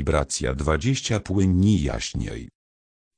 Wibracja 20 płynni jaśniej.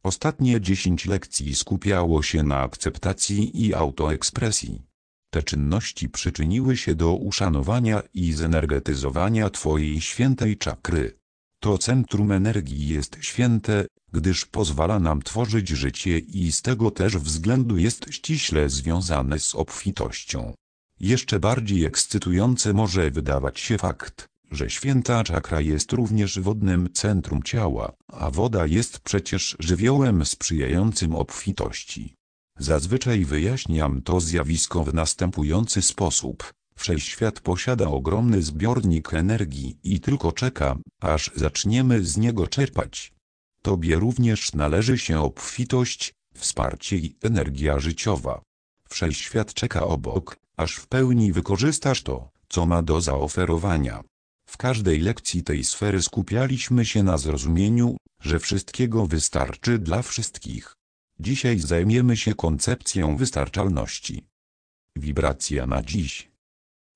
Ostatnie 10 lekcji skupiało się na akceptacji i autoekspresji. Te czynności przyczyniły się do uszanowania i zenergetyzowania Twojej świętej czakry. To centrum energii jest święte, gdyż pozwala nam tworzyć życie i z tego też względu jest ściśle związane z obfitością. Jeszcze bardziej ekscytujące może wydawać się fakt, że święta czakra jest również wodnym centrum ciała, a woda jest przecież żywiołem sprzyjającym obfitości. Zazwyczaj wyjaśniam to zjawisko w następujący sposób. Wszechświat posiada ogromny zbiornik energii i tylko czeka, aż zaczniemy z niego czerpać. Tobie również należy się obfitość, wsparcie i energia życiowa. Wszechświat czeka obok, aż w pełni wykorzystasz to, co ma do zaoferowania. W każdej lekcji tej sfery skupialiśmy się na zrozumieniu, że wszystkiego wystarczy dla wszystkich. Dzisiaj zajmiemy się koncepcją wystarczalności. Wibracja na dziś.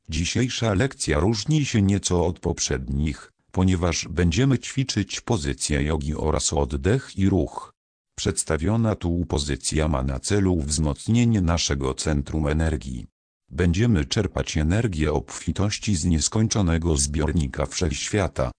Dzisiejsza lekcja różni się nieco od poprzednich, ponieważ będziemy ćwiczyć pozycję jogi oraz oddech i ruch. Przedstawiona tu pozycja ma na celu wzmocnienie naszego centrum energii. Będziemy czerpać energię obfitości z nieskończonego zbiornika wszechświata.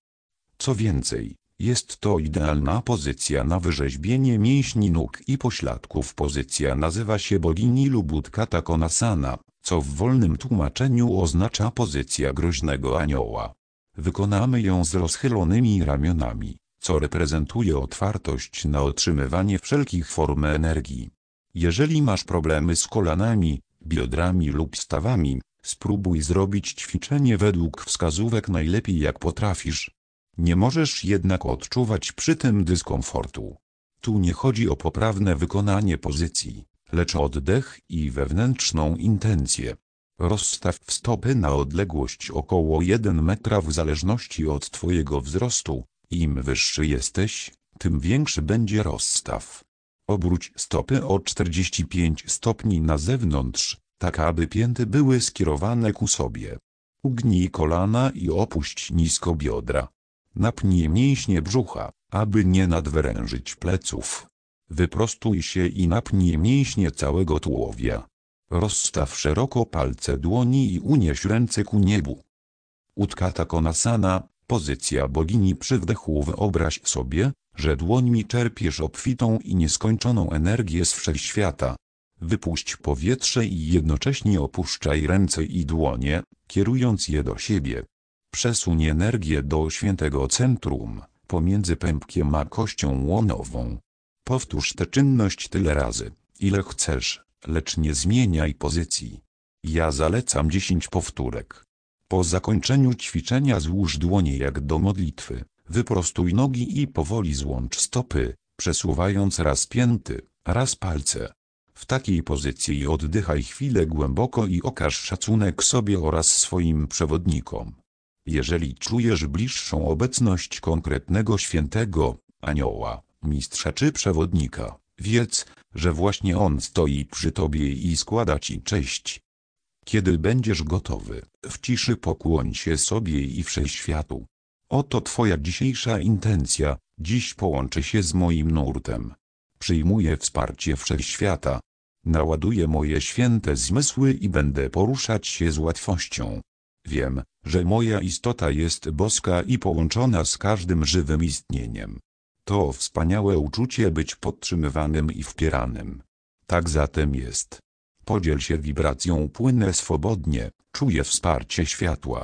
Co więcej, jest to idealna pozycja na wyrzeźbienie mięśni nóg i pośladków. Pozycja nazywa się bogini lub Utkata Konasana, co w wolnym tłumaczeniu oznacza pozycja groźnego anioła. Wykonamy ją z rozchylonymi ramionami, co reprezentuje otwartość na otrzymywanie wszelkich form energii. Jeżeli masz problemy z kolanami, biodrami lub stawami, spróbuj zrobić ćwiczenie według wskazówek najlepiej jak potrafisz. Nie możesz jednak odczuwać przy tym dyskomfortu. Tu nie chodzi o poprawne wykonanie pozycji, lecz o oddech i wewnętrzną intencję. Rozstaw stopy na odległość około 1 metra w zależności od Twojego wzrostu. Im wyższy jesteś, tym większy będzie rozstaw. Obróć stopy o 45 stopni na zewnątrz, tak aby pięty były skierowane ku sobie. Ugnij kolana i opuść nisko biodra. Napnij mięśnie brzucha, aby nie nadwyrężyć pleców. Wyprostuj się i napnij mięśnie całego tułowia. Rozstaw szeroko palce dłoni i unieś ręce ku niebu. Utkata konasana, pozycja bogini przy wdechu wyobraź sobie, że dłońmi czerpiesz obfitą i nieskończoną energię z wszechświata. Wypuść powietrze i jednocześnie opuszczaj ręce i dłonie, kierując je do siebie. Przesuń energię do świętego centrum, pomiędzy pępkiem a kością łonową. Powtórz tę czynność tyle razy, ile chcesz, lecz nie zmieniaj pozycji. Ja zalecam 10 powtórek. Po zakończeniu ćwiczenia złóż dłonie jak do modlitwy, wyprostuj nogi i powoli złącz stopy, przesuwając raz pięty, raz palce. W takiej pozycji oddychaj chwilę głęboko i okaż szacunek sobie oraz swoim przewodnikom. Jeżeli czujesz bliższą obecność konkretnego świętego, anioła, mistrza czy przewodnika, wiedz, że właśnie on stoi przy tobie i składa ci cześć. Kiedy będziesz gotowy, w ciszy pokłoń się sobie i wszechświatu. Oto twoja dzisiejsza intencja, dziś połączy się z moim nurtem. Przyjmuję wsparcie wszechświata. Naładuję moje święte zmysły i będę poruszać się z łatwością. Wiem, że moja istota jest boska i połączona z każdym żywym istnieniem. To wspaniałe uczucie być podtrzymywanym i wpieranym. Tak zatem jest. Podziel się wibracją płynę swobodnie, czuję wsparcie światła.